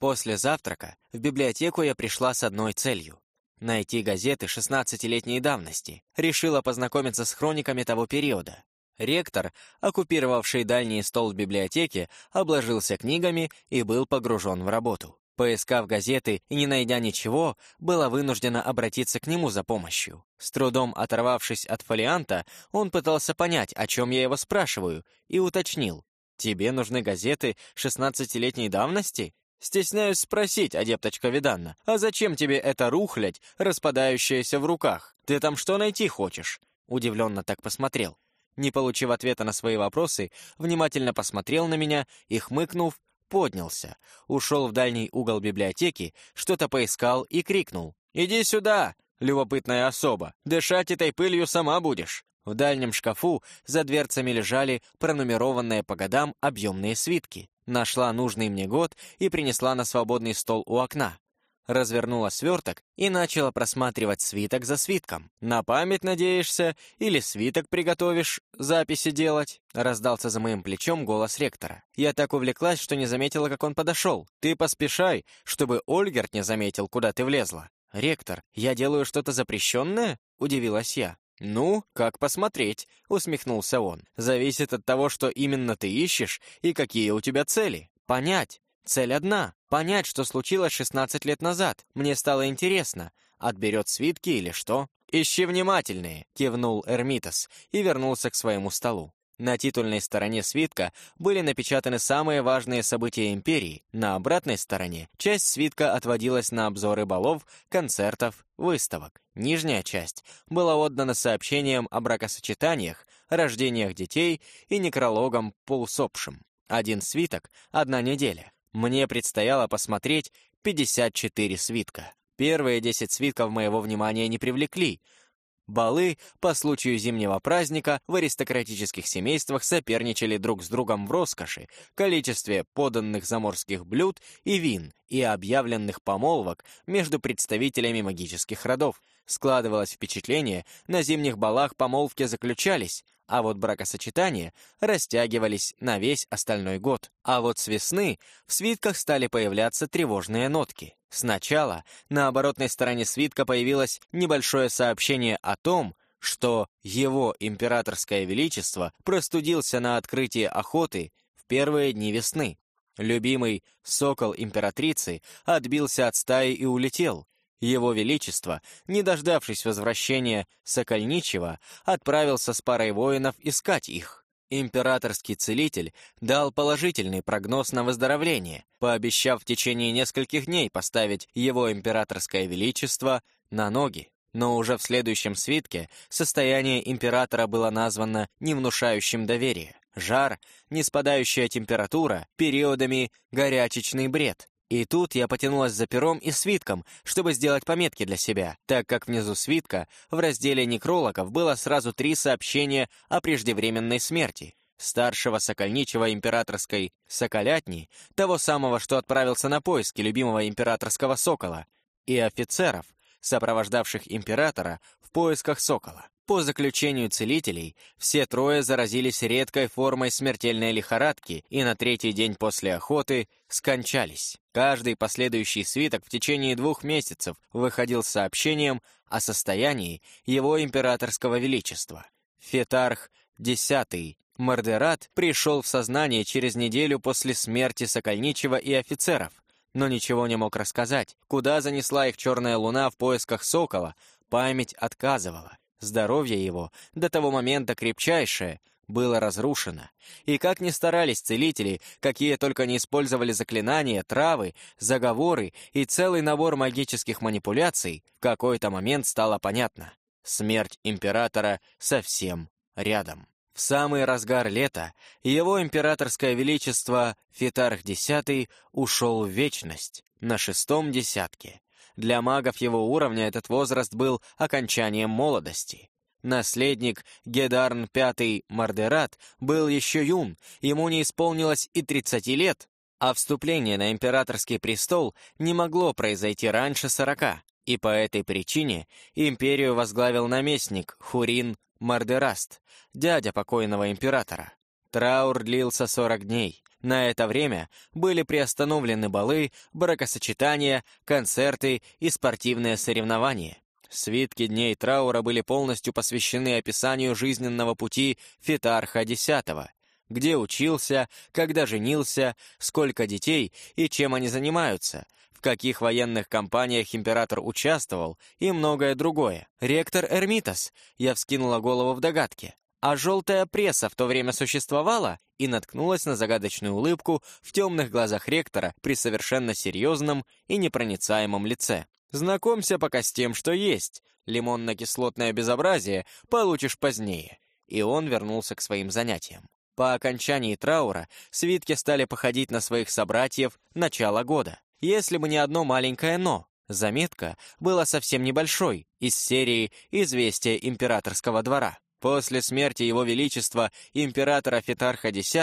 После завтрака в библиотеку я пришла с одной целью — найти газеты 16-летней давности. Решила познакомиться с хрониками того периода. Ректор, оккупировавший дальний стол в библиотеке, обложился книгами и был погружен в работу. Поискав газеты и не найдя ничего, была вынуждена обратиться к нему за помощью. С трудом оторвавшись от фолианта, он пытался понять, о чем я его спрашиваю, и уточнил. «Тебе нужны газеты 16-летней давности?» «Стесняюсь спросить, адепточка Виданна, а зачем тебе эта рухлядь, распадающаяся в руках? Ты там что найти хочешь?» Удивленно так посмотрел. Не получив ответа на свои вопросы, внимательно посмотрел на меня и, хмыкнув, поднялся, ушел в дальний угол библиотеки, что-то поискал и крикнул. «Иди сюда, любопытная особа! Дышать этой пылью сама будешь!» В дальнем шкафу за дверцами лежали пронумерованные по годам объемные свитки. Нашла нужный мне год и принесла на свободный стол у окна развернула сверток и начала просматривать свиток за свитком. «На память надеешься? Или свиток приготовишь записи делать?» Раздался за моим плечом голос ректора. Я так увлеклась, что не заметила, как он подошел. «Ты поспешай, чтобы Ольгерт не заметил, куда ты влезла». «Ректор, я делаю что-то запрещенное?» — удивилась я. «Ну, как посмотреть?» — усмехнулся он. «Зависит от того, что именно ты ищешь и какие у тебя цели. Понять, Цель одна — понять, что случилось 16 лет назад. Мне стало интересно, отберет свитки или что. «Ищи внимательнее», — кивнул Эрмитас и вернулся к своему столу. На титульной стороне свитка были напечатаны самые важные события империи, на обратной стороне часть свитка отводилась на обзоры балов, концертов, выставок. Нижняя часть была отдана сообщениям о бракосочетаниях, рождениях детей и некрологам по усопшим. Один свиток — одна неделя. Мне предстояло посмотреть 54 свитка. Первые 10 свитков моего внимания не привлекли. Балы по случаю зимнего праздника в аристократических семействах соперничали друг с другом в роскоши, количестве поданных заморских блюд и вин и объявленных помолвок между представителями магических родов. Складывалось впечатление, на зимних балах помолвки заключались, а вот бракосочетания растягивались на весь остальной год. А вот с весны в свитках стали появляться тревожные нотки. Сначала на оборотной стороне свитка появилось небольшое сообщение о том, что его императорское величество простудился на открытии охоты в первые дни весны. Любимый сокол императрицы отбился от стаи и улетел, его Величество, не дождавшись возвращения Сокольничего, отправился с парой воинов искать их. Императорский целитель дал положительный прогноз на выздоровление, пообещав в течение нескольких дней поставить его императорское величество на ноги. Но уже в следующем свитке состояние императора было названо не внушающим доверия. Жар, неспадающая температура, периодами горячечный бред. И тут я потянулась за пером и свитком, чтобы сделать пометки для себя, так как внизу свитка в разделе некрологов было сразу три сообщения о преждевременной смерти. Старшего сокольничего императорской соколятни, того самого, что отправился на поиски любимого императорского сокола, и офицеров, сопровождавших императора в поисках сокола. По заключению целителей, все трое заразились редкой формой смертельной лихорадки и на третий день после охоты скончались. Каждый последующий свиток в течение двух месяцев выходил с сообщением о состоянии его императорского величества. Фетарх X Мордерат пришел в сознание через неделю после смерти Сокольничего и офицеров, но ничего не мог рассказать. Куда занесла их черная луна в поисках сокола, память отказывала. Здоровье его, до того момента крепчайшее, было разрушено. И как ни старались целители, какие только не использовали заклинания, травы, заговоры и целый набор магических манипуляций, в какой-то момент стало понятно. Смерть императора совсем рядом. В самый разгар лета его императорское величество Фитарх X ушел в вечность на шестом десятке. Для магов его уровня этот возраст был окончанием молодости. Наследник Гедарн V Мардерат был еще юн, ему не исполнилось и 30 лет, а вступление на императорский престол не могло произойти раньше 40, и по этой причине империю возглавил наместник Хурин Мардераст, дядя покойного императора. Траур длился 40 дней. На это время были приостановлены балы, бракосочетания, концерты и спортивные соревнования. Свитки дней траура были полностью посвящены описанию жизненного пути Фитарха X, где учился, когда женился, сколько детей и чем они занимаются, в каких военных кампаниях император участвовал и многое другое. Ректор Эрмитас, я вскинула голову в догадке. А желтая пресса в то время существовала и наткнулась на загадочную улыбку в темных глазах ректора при совершенно серьезном и непроницаемом лице. Знакомься пока с тем, что есть. Лимонно-кислотное безобразие получишь позднее. И он вернулся к своим занятиям. По окончании траура свитки стали походить на своих собратьев начала года. Если бы не одно маленькое «но». Заметка была совсем небольшой, из серии «Известия императорского двора». После смерти Его Величества императора Фетарха X,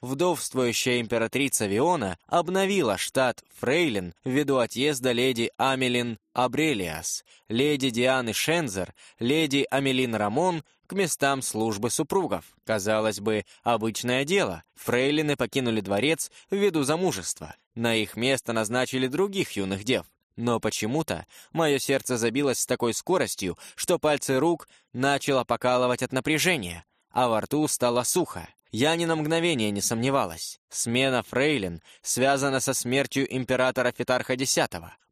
вдовствующая императрица Виона обновила штат Фрейлин ввиду отъезда леди Амелин Абрелиас, леди Дианы Шензер, леди Амелин Рамон к местам службы супругов. Казалось бы, обычное дело. Фрейлины покинули дворец ввиду замужества. На их место назначили других юных дев. Но почему-то мое сердце забилось с такой скоростью, что пальцы рук начало покалывать от напряжения, а во рту стало сухо. Я ни на мгновение не сомневалась. Смена фрейлин связана со смертью императора Фитарха X.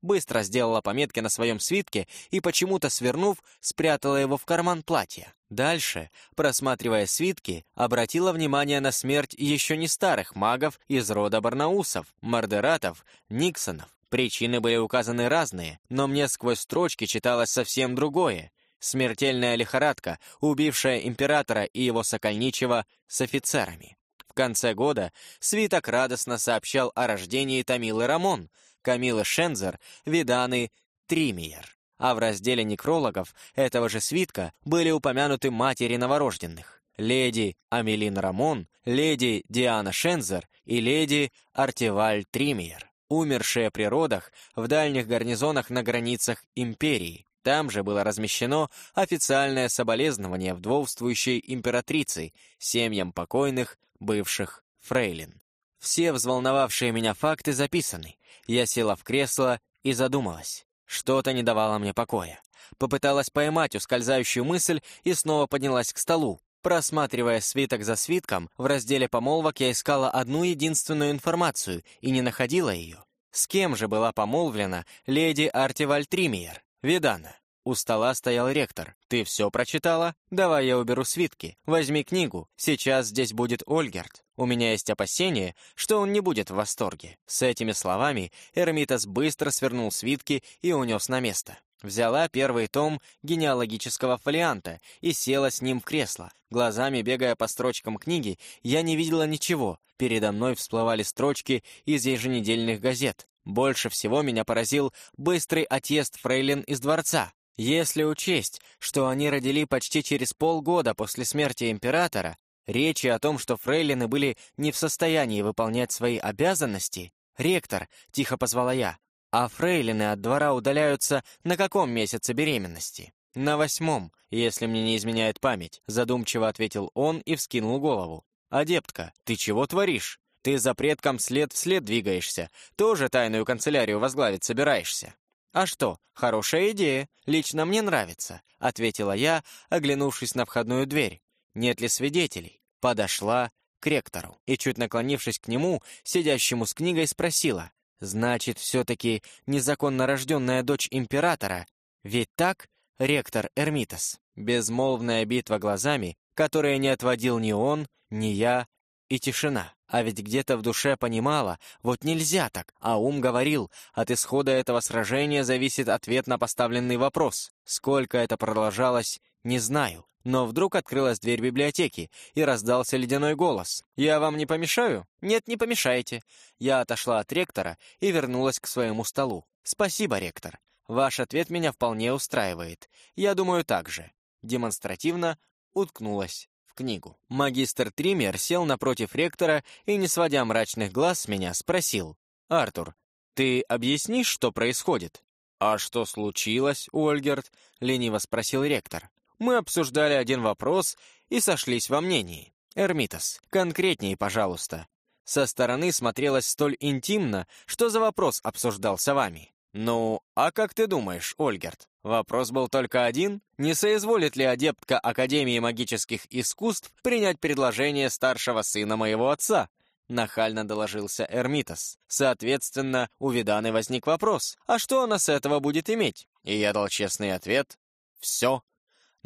Быстро сделала пометки на своем свитке и, почему-то свернув, спрятала его в карман платья. Дальше, просматривая свитки, обратила внимание на смерть еще не старых магов из рода Барнаусов, Мардератов, Никсонов. Причины были указаны разные, но мне сквозь строчки читалось совсем другое. Смертельная лихорадка, убившая императора и его сокольничего с офицерами. В конце года свиток радостно сообщал о рождении Тамилы Рамон, Камилы Шензер, Виданы Тримиер. А в разделе некрологов этого же свитка были упомянуты матери новорожденных. Леди Амелин Рамон, леди Диана Шензер и леди Артеваль Тримиер умершие при родах в дальних гарнизонах на границах империи. Там же было размещено официальное соболезнование вдовствующей императрицы семьям покойных бывших фрейлин. Все взволновавшие меня факты записаны. Я села в кресло и задумалась. Что-то не давало мне покоя. Попыталась поймать ускользающую мысль и снова поднялась к столу. Просматривая свиток за свитком, в разделе помолвок я искала одну единственную информацию и не находила ее. С кем же была помолвлена леди Артиваль Тримиер? Видана. У стола стоял ректор. «Ты все прочитала? Давай я уберу свитки. Возьми книгу. Сейчас здесь будет Ольгерт. У меня есть опасение, что он не будет в восторге». С этими словами Эрмитас быстро свернул свитки и унес на место. Взяла первый том генеалогического фолианта и села с ним в кресло. Глазами бегая по строчкам книги, я не видела ничего. Передо мной всплывали строчки из еженедельных газет. Больше всего меня поразил быстрый отъезд фрейлин из дворца. Если учесть, что они родили почти через полгода после смерти императора, речи о том, что фрейлины были не в состоянии выполнять свои обязанности, «Ректор», — тихо позвала я, а фрейлины от двора удаляются на каком месяце беременности? На восьмом, если мне не изменяет память, задумчиво ответил он и вскинул голову. «Адептка, ты чего творишь? Ты за предком след вслед двигаешься, тоже тайную канцелярию возглавить собираешься». «А что, хорошая идея, лично мне нравится», — ответила я, оглянувшись на входную дверь. «Нет ли свидетелей?» Подошла к ректору и, чуть наклонившись к нему, сидящему с книгой, спросила. Значит, все-таки незаконно рожденная дочь императора. Ведь так, ректор Эрмитас? Безмолвная битва глазами, которая не отводил ни он, ни я, и тишина. А ведь где-то в душе понимала, вот нельзя так, а ум говорил, от исхода этого сражения зависит ответ на поставленный вопрос. Сколько это продолжалось, не знаю. Но вдруг открылась дверь библиотеки, и раздался ледяной голос. «Я вам не помешаю?» «Нет, не помешаете». Я отошла от ректора и вернулась к своему столу. «Спасибо, ректор. Ваш ответ меня вполне устраивает. Я думаю так же». Демонстративно уткнулась в книгу. Магистр Триммер сел напротив ректора и, не сводя мрачных глаз с меня, спросил. «Артур, ты объяснишь, что происходит?» «А что случилось, Ольгерт?» — лениво спросил ректор. Мы обсуждали один вопрос и сошлись во мнении. Эрмитас, конкретнее, пожалуйста. Со стороны смотрелось столь интимно, что за вопрос обсуждался вами. «Ну, а как ты думаешь, Ольгерт?» Вопрос был только один. Не соизволит ли адептка Академии магических искусств принять предложение старшего сына моего отца? Нахально доложился Эрмитас. Соответственно, у Виданы возник вопрос, а что она с этого будет иметь? И я дал честный ответ. Все.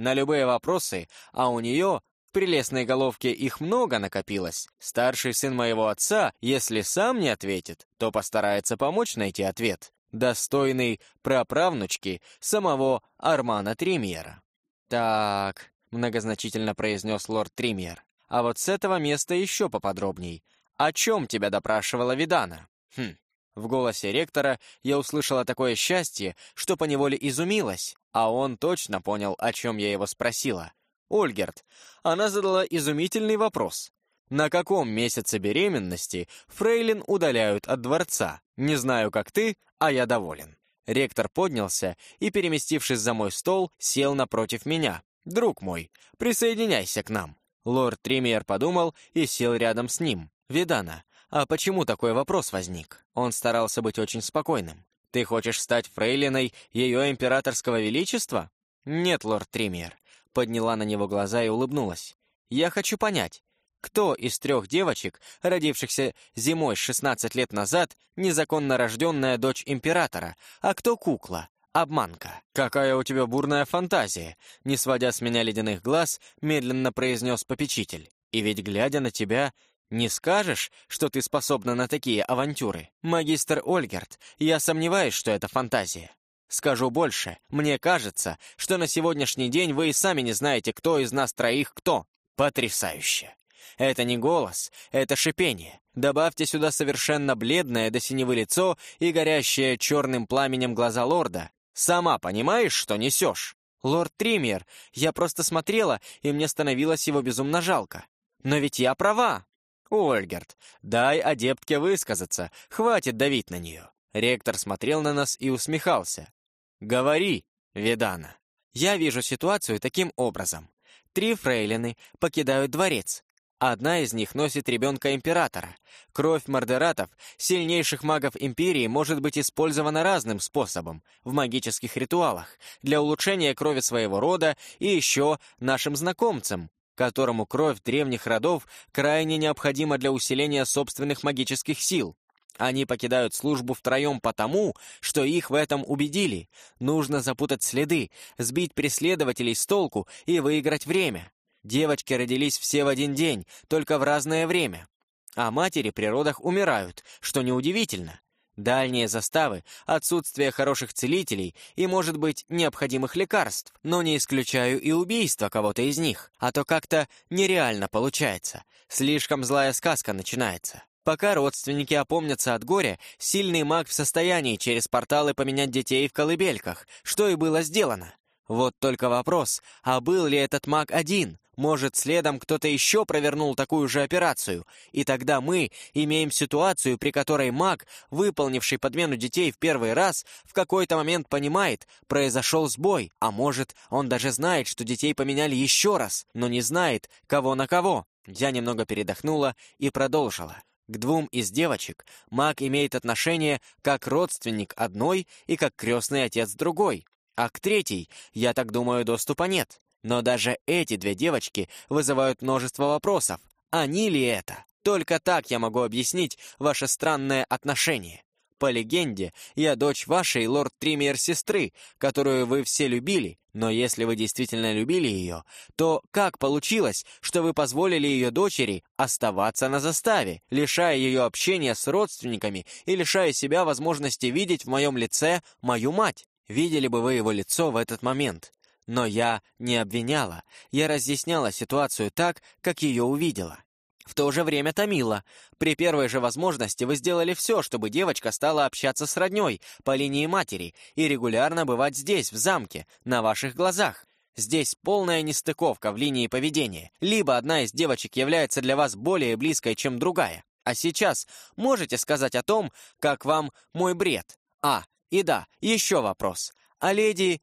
На любые вопросы, а у нее в прелестной головке их много накопилось. Старший сын моего отца, если сам не ответит, то постарается помочь найти ответ достойный праправнучки самого Армана Тримьера. «Так», — многозначительно произнес лорд Тримьер, «а вот с этого места еще поподробней. О чем тебя допрашивала Видана?» «Хм». В голосе ректора я услышала такое счастье, что поневоле изумилась, а он точно понял, о чем я его спросила. Ольгерт, она задала изумительный вопрос. На каком месяце беременности фрейлин удаляют от дворца? Не знаю, как ты, а я доволен. Ректор поднялся и, переместившись за мой стол, сел напротив меня. «Друг мой, присоединяйся к нам». Лорд Тримиер подумал и сел рядом с ним. «Видана, а почему такой вопрос возник?» Он старался быть очень спокойным. «Ты хочешь стать фрейлиной ее императорского величества?» «Нет, лорд Тримиер», — подняла на него глаза и улыбнулась. «Я хочу понять, кто из трех девочек, родившихся зимой 16 лет назад, незаконно рожденная дочь императора, а кто кукла, обманка? «Какая у тебя бурная фантазия!» Не сводя с меня ледяных глаз, медленно произнес попечитель. «И ведь, глядя на тебя, не скажешь, что ты способна на такие авантюры? Магистр Ольгерт, я сомневаюсь, что это фантазия. Скажу больше, мне кажется, что на сегодняшний день вы и сами не знаете, кто из нас троих кто. Потрясающе!» Это не голос, это шипение. Добавьте сюда совершенно бледное до синевы лицо и горящее черным пламенем глаза лорда. Сама понимаешь, что несешь? Лорд Триммер, я просто смотрела, и мне становилось его безумно жалко. Но ведь я права. Ольгерт, дай адептке высказаться, хватит давить на нее. Ректор смотрел на нас и усмехался. «Говори, Ведана». Я вижу ситуацию таким образом. Три фрейлины покидают дворец. Одна из них носит ребенка императора. Кровь мордератов, сильнейших магов империи, может быть использована разным способом, в магических ритуалах, для улучшения крови своего рода и еще нашим знакомцам, которому кровь древних родов крайне необходима для усиления собственных магических сил. Они покидают службу втроем потому, что их в этом убедили. Нужно запутать следы, сбить преследователей с толку и выиграть время. Девочки родились все в один день, только в разное время. А матери при родах умирают, что неудивительно. Дальние заставы, отсутствие хороших целителей и, может быть, необходимых лекарств, но не исключаю и убийство кого-то из них, а то как-то нереально получается. Слишком злая сказка начинается. Пока родственники опомнятся от горя, сильный маг в состоянии через порталы поменять детей в колыбельках, что и было сделано. Вот только вопрос, а был ли этот маг один? Может, следом кто-то еще провернул такую же операцию, и тогда мы имеем ситуацию, при которой маг, выполнивший подмену детей в первый раз, в какой-то момент понимает, произошел сбой, а может, он даже знает, что детей поменяли еще раз, но не знает, кого на кого. Я немного передохнула и продолжила. К двум из девочек маг имеет отношение как родственник одной и как крестный отец другой. А к третьей, я так думаю, доступа нет. Но даже эти две девочки вызывают множество вопросов. Они ли это? Только так я могу объяснить ваше странное отношение. По легенде, я дочь вашей лорд Триммер сестры, которую вы все любили, но если вы действительно любили ее, то как получилось, что вы позволили ее дочери оставаться на заставе, лишая ее общения с родственниками и лишая себя возможности видеть в моем лице мою мать? Видели бы вы его лицо в этот момент. Но я не обвиняла, я разъясняла ситуацию так, как ее увидела. В то же время томила. При первой же возможности вы сделали все, чтобы девочка стала общаться с родней по линии матери и регулярно бывать здесь, в замке, на ваших глазах. Здесь полная нестыковка в линии поведения. Либо одна из девочек является для вас более близкой, чем другая. А сейчас можете сказать о том, как вам мой бред? А, и да, еще вопрос. А леди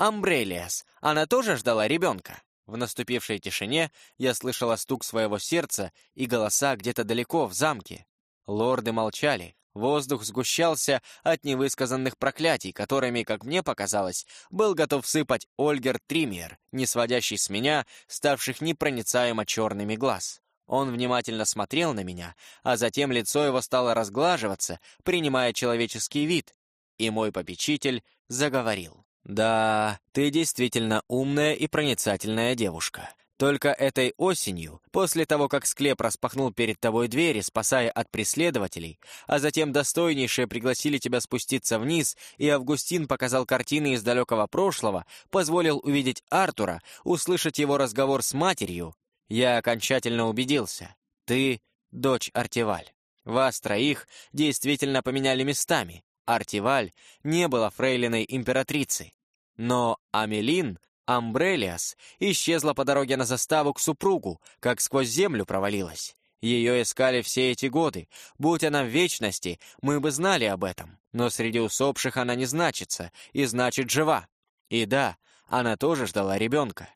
Амбрелиас, она тоже ждала ребенка? В наступившей тишине я слышала стук своего сердца и голоса где-то далеко, в замке. Лорды молчали, Воздух сгущался от невысказанных проклятий, которыми, как мне показалось, был готов сыпать Ольгер Триммер, не сводящий с меня, ставших непроницаемо черными глаз. Он внимательно смотрел на меня, а затем лицо его стало разглаживаться, принимая человеческий вид, и мой попечитель заговорил. «Да, ты действительно умная и проницательная девушка. Только этой осенью, после того, как склеп распахнул перед тобой двери, спасая от преследователей, а затем достойнейшие пригласили тебя спуститься вниз, и Августин показал картины из далекого прошлого, позволил увидеть Артура, услышать его разговор с матерью, я окончательно убедился. Ты — дочь Артиваль. Вас троих действительно поменяли местами. Артиваль не была фрейлиной императрицы. Но Амелин Амбрелиас исчезла по дороге на заставу к супругу, как сквозь землю провалилась. Ее искали все эти годы. Будь она в вечности, мы бы знали об этом. Но среди усопших она не значится, и значит жива. И да, она тоже ждала ребенка.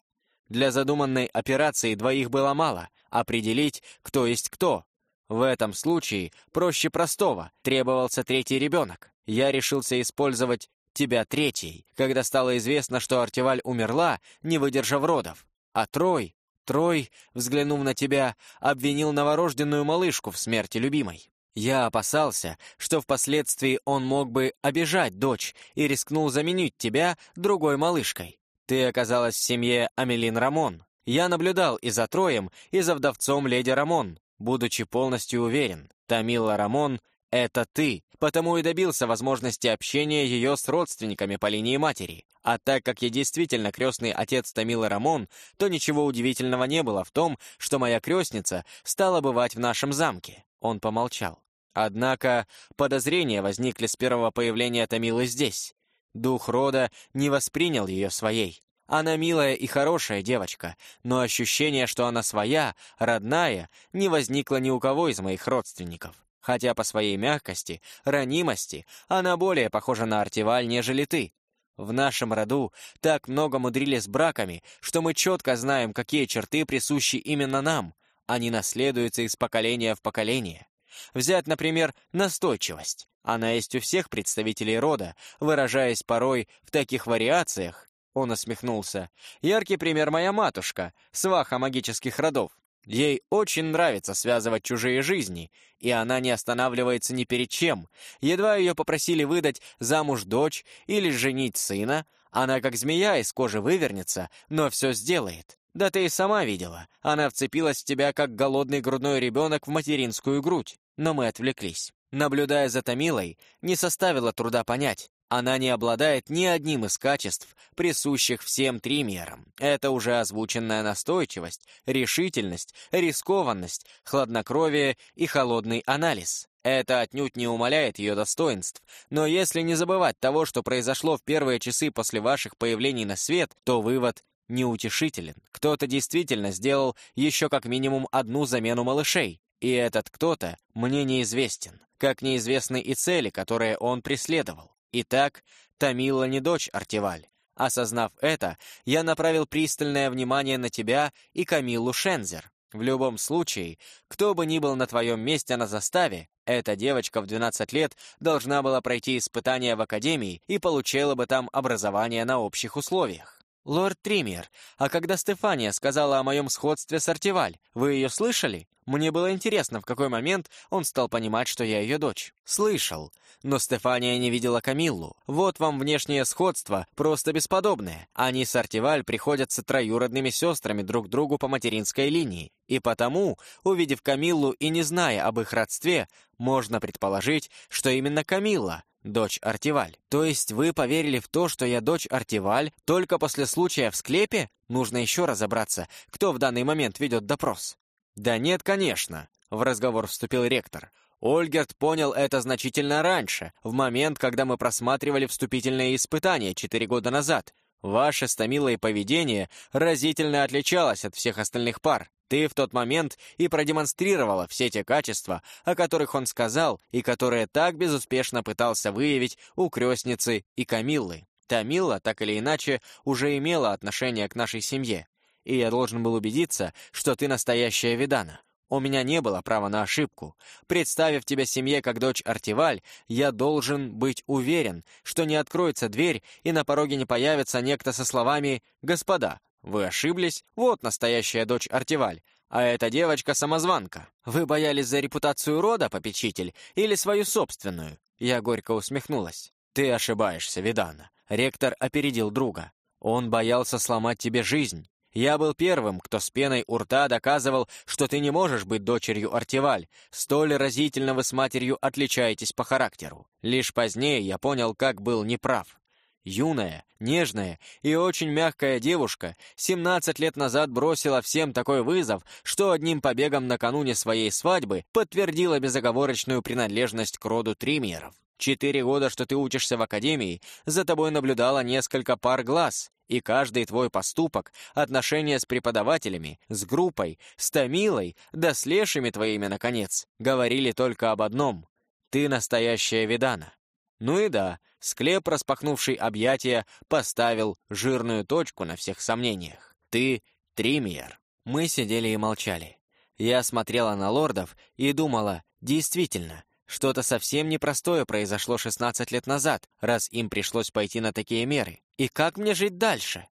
Для задуманной операции двоих было мало. Определить, кто есть кто. В этом случае проще простого, требовался третий ребенок. Я решился использовать тебя третьей, когда стало известно, что Артеваль умерла, не выдержав родов. А Трой, Трой, взглянув на тебя, обвинил новорожденную малышку в смерти любимой. Я опасался, что впоследствии он мог бы обижать дочь и рискнул заменить тебя другой малышкой. Ты оказалась в семье Амелин Рамон. Я наблюдал и за Троем, и за вдовцом леди Рамон, будучи полностью уверен, Тамила Рамон — это ты, потому и добился возможности общения ее с родственниками по линии матери. А так как я действительно крестный отец Тамилы Рамон, то ничего удивительного не было в том, что моя крестница стала бывать в нашем замке. Он помолчал. Однако подозрения возникли с первого появления Тамилы здесь. Дух рода не воспринял ее своей. Она милая и хорошая девочка, но ощущение, что она своя, родная, не возникло ни у кого из моих родственников хотя по своей мягкости, ранимости она более похожа на Артиваль, нежели ты. В нашем роду так много мудрили с браками, что мы четко знаем, какие черты присущи именно нам, они наследуются из поколения в поколение. Взять, например, настойчивость. Она есть у всех представителей рода, выражаясь порой в таких вариациях. Он усмехнулся. Яркий пример моя матушка, сваха магических родов. Ей очень нравится связывать чужие жизни, и она не останавливается ни перед чем. Едва ее попросили выдать замуж дочь или женить сына, она как змея из кожи вывернется, но все сделает. Да ты и сама видела. Она вцепилась в тебя, как голодный грудной ребенок в материнскую грудь. Но мы отвлеклись. Наблюдая за Томилой, не составило труда понять. Она не обладает ни одним из качеств, присущих всем триммерам. Это уже озвученная настойчивость, решительность, рискованность, хладнокровие и холодный анализ. Это отнюдь не умаляет ее достоинств, но если не забывать того, что произошло в первые часы после ваших появлений на свет, то вывод неутешителен. Кто-то действительно сделал еще как минимум одну замену малышей, и этот кто-то мне неизвестен, как неизвестны и цели, которые он преследовал. Итак, Тамила не дочь Артиваль. Осознав это, я направил пристальное внимание на тебя и Камиллу Шензер. В любом случае, кто бы ни был на твоем месте на заставе, эта девочка в 12 лет должна была пройти испытания в академии и получила бы там образование на общих условиях. «Лорд Триммер, а когда Стефания сказала о моем сходстве с Артиваль, вы ее слышали? Мне было интересно, в какой момент он стал понимать, что я ее дочь. Слышал. Но Стефания не видела Камиллу. Вот вам внешнее сходство, просто бесподобное. Они с Артиваль приходятся троюродными сестрами друг другу по материнской линии. И потому, увидев Камиллу и не зная об их родстве, можно предположить, что именно Камилла дочь Артиваль. То есть вы поверили в то, что я дочь Артиваль, только после случая в склепе? Нужно еще разобраться, кто в данный момент ведет допрос. Да нет, конечно, в разговор вступил ректор. Ольгерт понял это значительно раньше, в момент, когда мы просматривали вступительные испытания четыре года назад. Ваше стомилое поведение разительно отличалось от всех остальных пар. Ты в тот момент и продемонстрировала все те качества, о которых он сказал и которые так безуспешно пытался выявить у крестницы и Камиллы. Тамила, так или иначе, уже имела отношение к нашей семье. и я должен был убедиться, что ты настоящая Видана. У меня не было права на ошибку. Представив тебя семье как дочь Артиваль, я должен быть уверен, что не откроется дверь и на пороге не появится некто со словами «Господа, вы ошиблись, вот настоящая дочь Артиваль, а эта девочка-самозванка. Вы боялись за репутацию рода, попечитель, или свою собственную?» Я горько усмехнулась. «Ты ошибаешься, Видана». Ректор опередил друга. Он боялся сломать тебе жизнь. Я был первым, кто с пеной у рта доказывал, что ты не можешь быть дочерью Артиваль. Столь разительно вы с матерью отличаетесь по характеру. Лишь позднее я понял, как был неправ. Юная, нежная и очень мягкая девушка 17 лет назад бросила всем такой вызов, что одним побегом накануне своей свадьбы подтвердила безоговорочную принадлежность к роду Тримьеров. Четыре года, что ты учишься в академии, за тобой наблюдало несколько пар глаз, и каждый твой поступок, отношения с преподавателями, с группой, с Томилой, да с лешими твоими, наконец, говорили только об одном — ты настоящая Видана. Ну и да, склеп, распахнувший объятия, поставил жирную точку на всех сомнениях. Ты — Тримьер. Мы сидели и молчали. Я смотрела на лордов и думала, действительно, что-то совсем непростое произошло 16 лет назад, раз им пришлось пойти на такие меры. И как мне жить дальше?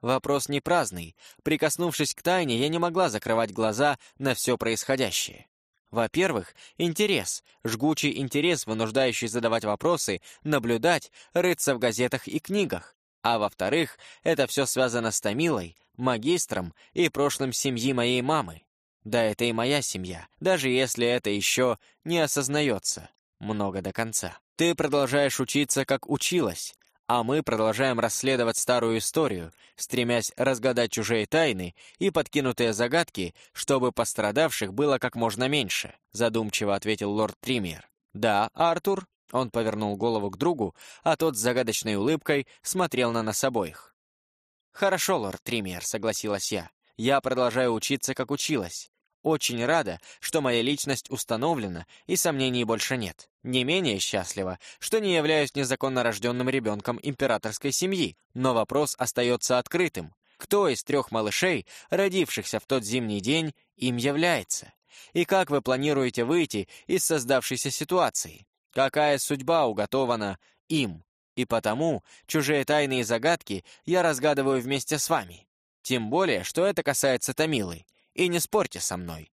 Вопрос не праздный. Прикоснувшись к тайне, я не могла закрывать глаза на все происходящее. Во-первых, интерес, жгучий интерес, вынуждающий задавать вопросы, наблюдать, рыться в газетах и книгах. А во-вторых, это все связано с Томилой, магистром и прошлым семьи моей мамы. Да, это и моя семья, даже если это еще не осознается много до конца. Ты продолжаешь учиться, как училась, а мы продолжаем расследовать старую историю, стремясь разгадать чужие тайны и подкинутые загадки, чтобы пострадавших было как можно меньше», задумчиво ответил лорд Триммер. «Да, Артур?» Он повернул голову к другу, а тот с загадочной улыбкой смотрел на нас обоих. «Хорошо, лорд Триммер», — согласилась я. «Я продолжаю учиться, как училась. Очень рада, что моя личность установлена и сомнений больше нет. Не менее счастлива, что не являюсь незаконно рожденным ребенком императорской семьи, но вопрос остается открытым. Кто из трех малышей, родившихся в тот зимний день, им является? И как вы планируете выйти из создавшейся ситуации? Какая судьба уготована им? И потому чужие тайны и загадки я разгадываю вместе с вами. Тем более, что это касается Томилы. И не спорьте со мной».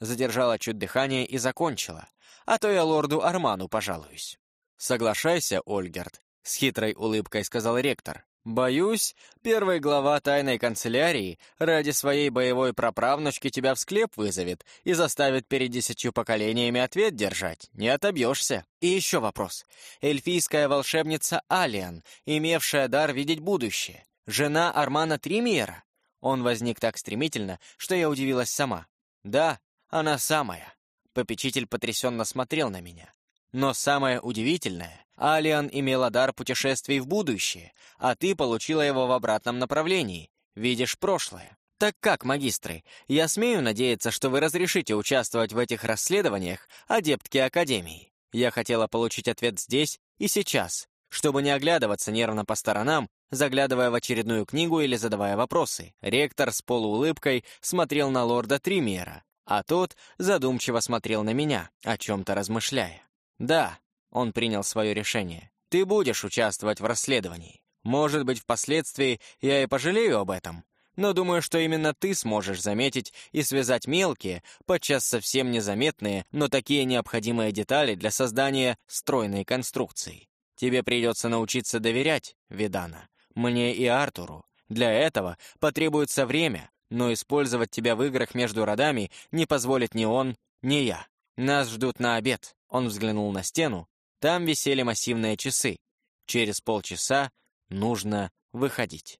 Задержала чуть дыхание и закончила. «А то я лорду Арману пожалуюсь». «Соглашайся, Ольгерт», — с хитрой улыбкой сказал ректор. «Боюсь, первая глава тайной канцелярии ради своей боевой праправнучки тебя в склеп вызовет и заставит перед десятью поколениями ответ держать. Не отобьешься. И еще вопрос. Эльфийская волшебница Алиан, имевшая дар видеть будущее, жена Армана Тримиера? Он возник так стремительно, что я удивилась сама. «Да, она самая». Попечитель потрясенно смотрел на меня. Но самое удивительное, Алиан имела дар путешествий в будущее, а ты получила его в обратном направлении, видишь прошлое. Так как, магистры, я смею надеяться, что вы разрешите участвовать в этих расследованиях адептки Академии? Я хотела получить ответ здесь и сейчас, чтобы не оглядываться нервно по сторонам заглядывая в очередную книгу или задавая вопросы. Ректор с полуулыбкой смотрел на лорда Тримиера, а тот задумчиво смотрел на меня, о чем-то размышляя. «Да», — он принял свое решение, — «ты будешь участвовать в расследовании. Может быть, впоследствии я и пожалею об этом, но думаю, что именно ты сможешь заметить и связать мелкие, подчас совсем незаметные, но такие необходимые детали для создания стройной конструкции. Тебе придется научиться доверять, Видана, мне и Артуру. Для этого потребуется время, но использовать тебя в играх между родами не позволит ни он, ни я. Нас ждут на обед. Он взглянул на стену. Там висели массивные часы. Через полчаса нужно выходить.